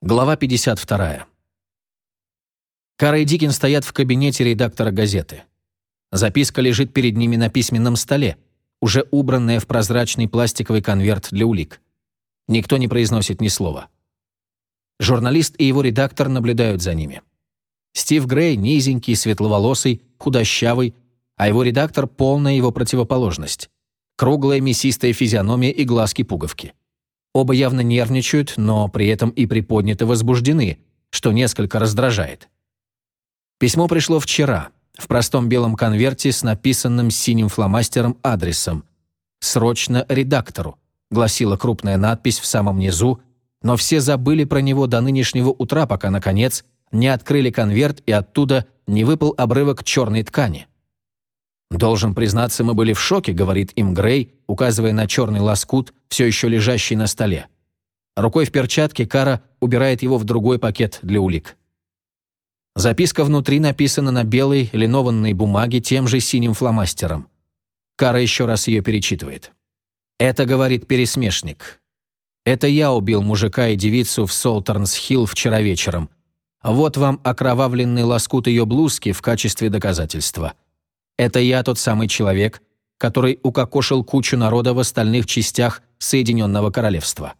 Глава 52. Кара и Дикин стоят в кабинете редактора газеты. Записка лежит перед ними на письменном столе, уже убранная в прозрачный пластиковый конверт для улик. Никто не произносит ни слова. Журналист и его редактор наблюдают за ними. Стив Грей низенький, светловолосый, худощавый, а его редактор – полная его противоположность. Круглая мясистая физиономия и глазки-пуговки. Оба явно нервничают, но при этом и приподняты возбуждены, что несколько раздражает. Письмо пришло вчера, в простом белом конверте с написанным синим фломастером адресом. «Срочно редактору», гласила крупная надпись в самом низу, но все забыли про него до нынешнего утра, пока, наконец, не открыли конверт и оттуда не выпал обрывок черной ткани. «Должен признаться, мы были в шоке», — говорит им Грей, указывая на черный лоскут, все еще лежащий на столе. Рукой в перчатке Кара убирает его в другой пакет для улик. Записка внутри написана на белой линованной бумаге тем же синим фломастером. Кара еще раз ее перечитывает. «Это, — говорит пересмешник, — это я убил мужика и девицу в Солтернс-Хилл вчера вечером. Вот вам окровавленный лоскут ее блузки в качестве доказательства». Это я тот самый человек, который укокошил кучу народа в остальных частях Соединенного Королевства.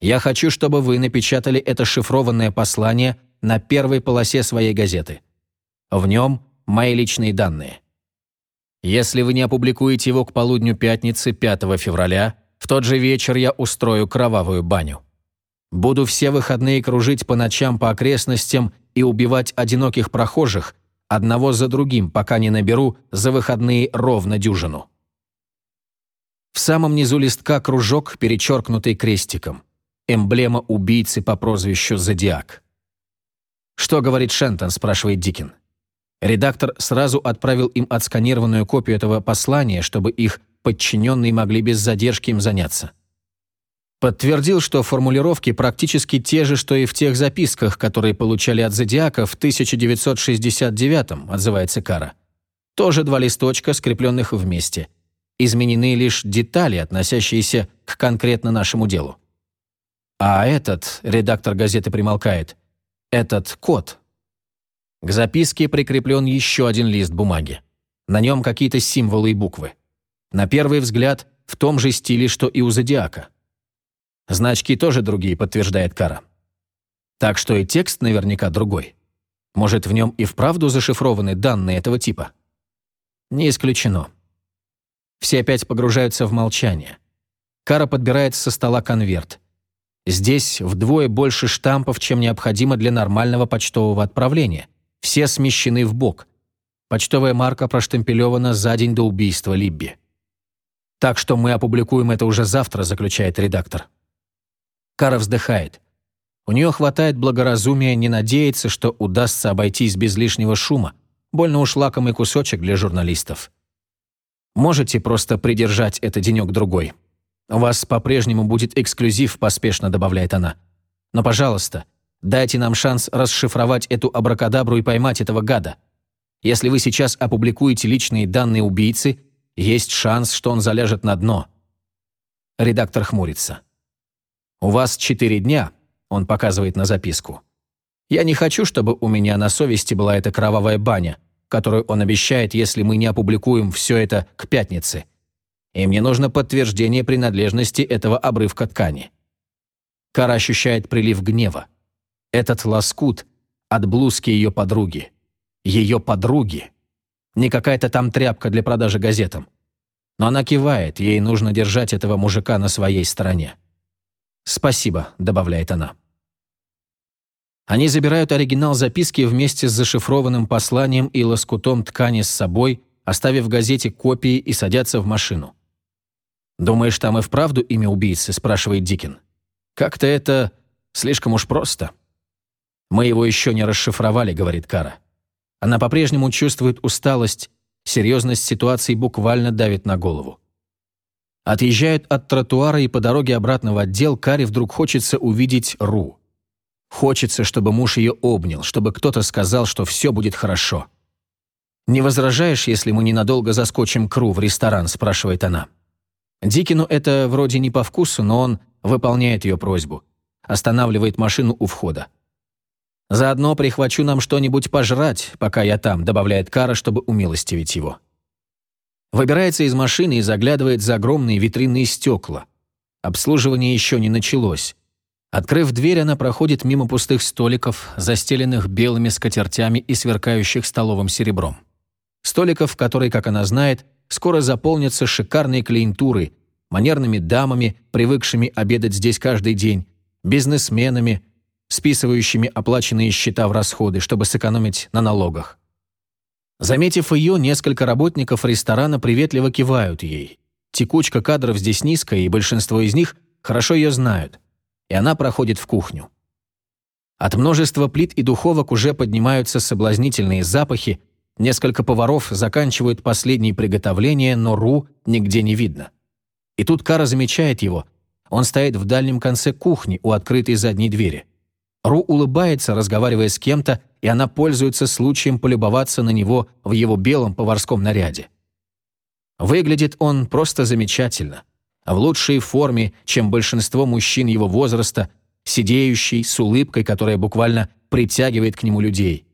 Я хочу, чтобы вы напечатали это шифрованное послание на первой полосе своей газеты. В нем мои личные данные. Если вы не опубликуете его к полудню пятницы 5 февраля, в тот же вечер я устрою кровавую баню. Буду все выходные кружить по ночам по окрестностям и убивать одиноких прохожих, одного за другим, пока не наберу за выходные ровно дюжину. В самом низу листка кружок, перечеркнутый крестиком. Эмблема убийцы по прозвищу Зодиак. «Что говорит Шентон?» – спрашивает Дикин. Редактор сразу отправил им отсканированную копию этого послания, чтобы их подчиненные могли без задержки им заняться. Подтвердил, что формулировки практически те же, что и в тех записках, которые получали от Зодиака в 1969-м, отзывается Кара. Тоже два листочка, скрепленных вместе. Изменены лишь детали, относящиеся к конкретно нашему делу. А этот, редактор газеты примолкает, этот код. К записке прикреплен еще один лист бумаги. На нем какие-то символы и буквы. На первый взгляд, в том же стиле, что и у Зодиака. Значки тоже другие, подтверждает Кара. Так что и текст наверняка другой. Может, в нем и вправду зашифрованы данные этого типа? Не исключено. Все опять погружаются в молчание. Кара подбирает со стола конверт. Здесь вдвое больше штампов, чем необходимо для нормального почтового отправления. Все смещены в бок. Почтовая марка проштемпелевана за день до убийства Либби. Так что мы опубликуем это уже завтра, заключает редактор. Кара вздыхает. У нее хватает благоразумия не надеяться, что удастся обойтись без лишнего шума. Больно уж лакомый кусочек для журналистов. Можете просто придержать это денек-другой. У вас по-прежнему будет эксклюзив, поспешно добавляет она. Но, пожалуйста, дайте нам шанс расшифровать эту абракадабру и поймать этого гада. Если вы сейчас опубликуете личные данные убийцы, есть шанс, что он заляжет на дно. Редактор хмурится. «У вас четыре дня», — он показывает на записку. «Я не хочу, чтобы у меня на совести была эта кровавая баня, которую он обещает, если мы не опубликуем все это к пятнице. И мне нужно подтверждение принадлежности этого обрывка ткани». Кара ощущает прилив гнева. Этот лоскут от блузки ее подруги. Ее подруги. Не какая-то там тряпка для продажи газетам. Но она кивает, ей нужно держать этого мужика на своей стороне. «Спасибо», — добавляет она. Они забирают оригинал записки вместе с зашифрованным посланием и лоскутом ткани с собой, оставив в газете копии и садятся в машину. «Думаешь, там и вправду имя убийцы?» – спрашивает Дикин. «Как-то это слишком уж просто». «Мы его еще не расшифровали», – говорит Кара. Она по-прежнему чувствует усталость, серьезность ситуации буквально давит на голову. Отъезжают от тротуара и по дороге обратно в отдел Каре вдруг хочется увидеть Ру. Хочется, чтобы муж ее обнял, чтобы кто-то сказал, что все будет хорошо. «Не возражаешь, если мы ненадолго заскочим к Ру в ресторан?» – спрашивает она. Дикину это вроде не по вкусу, но он выполняет ее просьбу. останавливает машину у входа. «Заодно прихвачу нам что-нибудь пожрать, пока я там», добавляет Кара, чтобы умилостивить его. Выбирается из машины и заглядывает за огромные витринные стекла. Обслуживание еще не началось. Открыв дверь, она проходит мимо пустых столиков, застеленных белыми скатертями и сверкающих столовым серебром. Столиков, которые, как она знает, скоро заполнятся шикарной клиентурой, манерными дамами, привыкшими обедать здесь каждый день, бизнесменами, списывающими оплаченные счета в расходы, чтобы сэкономить на налогах. Заметив ее, несколько работников ресторана приветливо кивают ей. Текучка кадров здесь низкая, и большинство из них хорошо ее знают. И она проходит в кухню. От множества плит и духовок уже поднимаются соблазнительные запахи, несколько поваров заканчивают последние приготовления, но Ру нигде не видно. И тут Кара замечает его. Он стоит в дальнем конце кухни у открытой задней двери. Ру улыбается, разговаривая с кем-то, и она пользуется случаем полюбоваться на него в его белом поварском наряде. Выглядит он просто замечательно. В лучшей форме, чем большинство мужчин его возраста, сидеющий, с улыбкой, которая буквально притягивает к нему людей.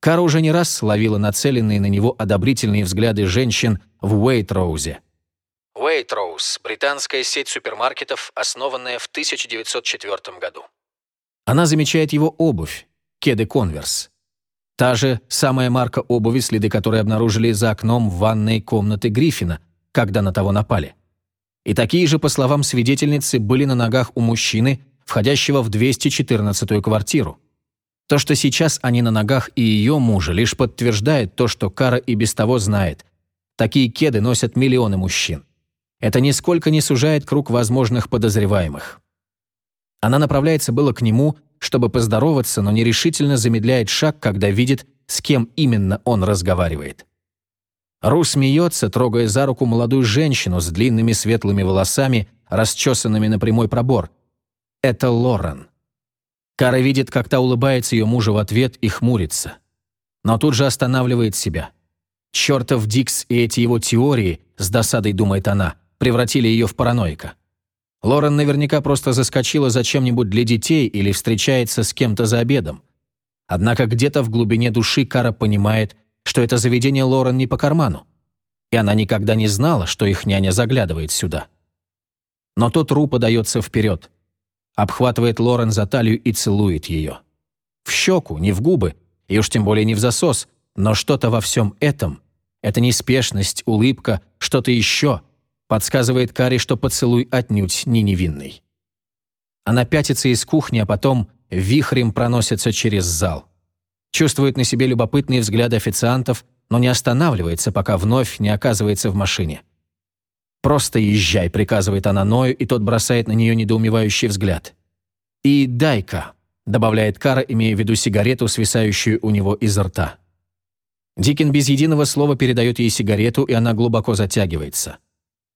Кара уже не раз словила нацеленные на него одобрительные взгляды женщин в Уэйтроузе. Уэйтроуз – британская сеть супермаркетов, основанная в 1904 году. Она замечает его обувь, кеды «Конверс». Та же самая марка обуви, следы которой обнаружили за окном ванной комнаты Гриффина, когда на того напали. И такие же, по словам свидетельницы, были на ногах у мужчины, входящего в 214-ю квартиру. То, что сейчас они на ногах и ее мужа, лишь подтверждает то, что Кара и без того знает. Такие кеды носят миллионы мужчин. Это нисколько не сужает круг возможных подозреваемых. Она направляется было к нему, чтобы поздороваться, но нерешительно замедляет шаг, когда видит, с кем именно он разговаривает. Ру смеется, трогая за руку молодую женщину с длинными светлыми волосами, расчесанными на прямой пробор. Это Лорен. Кара видит, как та улыбается ее мужу в ответ и хмурится. Но тут же останавливает себя. Чертов Дикс и эти его теории, с досадой думает она, превратили ее в параноика. Лорен наверняка просто заскочила за чем-нибудь для детей или встречается с кем-то за обедом. Однако где-то в глубине души Кара понимает, что это заведение Лорен не по карману. И она никогда не знала, что их няня заглядывает сюда. Но тот Ру подается вперед, обхватывает Лорен за талию и целует ее. В щеку, не в губы, и уж тем более не в засос, но что-то во всем этом — это неспешность, улыбка, что-то еще — Подсказывает Кари, что поцелуй отнюдь не невинный. Она пятится из кухни, а потом вихрем проносится через зал. Чувствует на себе любопытные взгляды официантов, но не останавливается, пока вновь не оказывается в машине. «Просто езжай», — приказывает она Ною, и тот бросает на нее недоумевающий взгляд. «И дай-ка», — добавляет Кара, имея в виду сигарету, свисающую у него изо рта. Дикин без единого слова передает ей сигарету, и она глубоко затягивается.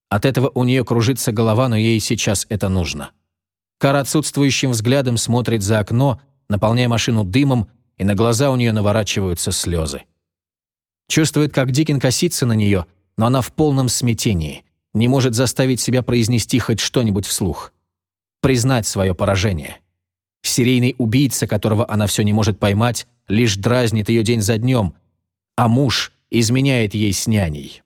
От этого у нее кружится голова, но ей сейчас это нужно. Кара отсутствующим взглядом смотрит за окно, наполняя машину дымом, и на глаза у нее наворачиваются слезы. Чувствует, как Дикин косится на нее, но она в полном смятении, не может заставить себя произнести хоть что-нибудь вслух. Признать свое поражение. Серийный убийца, которого она все не может поймать, лишь дразнит ее день за днем, а муж изменяет ей с няней.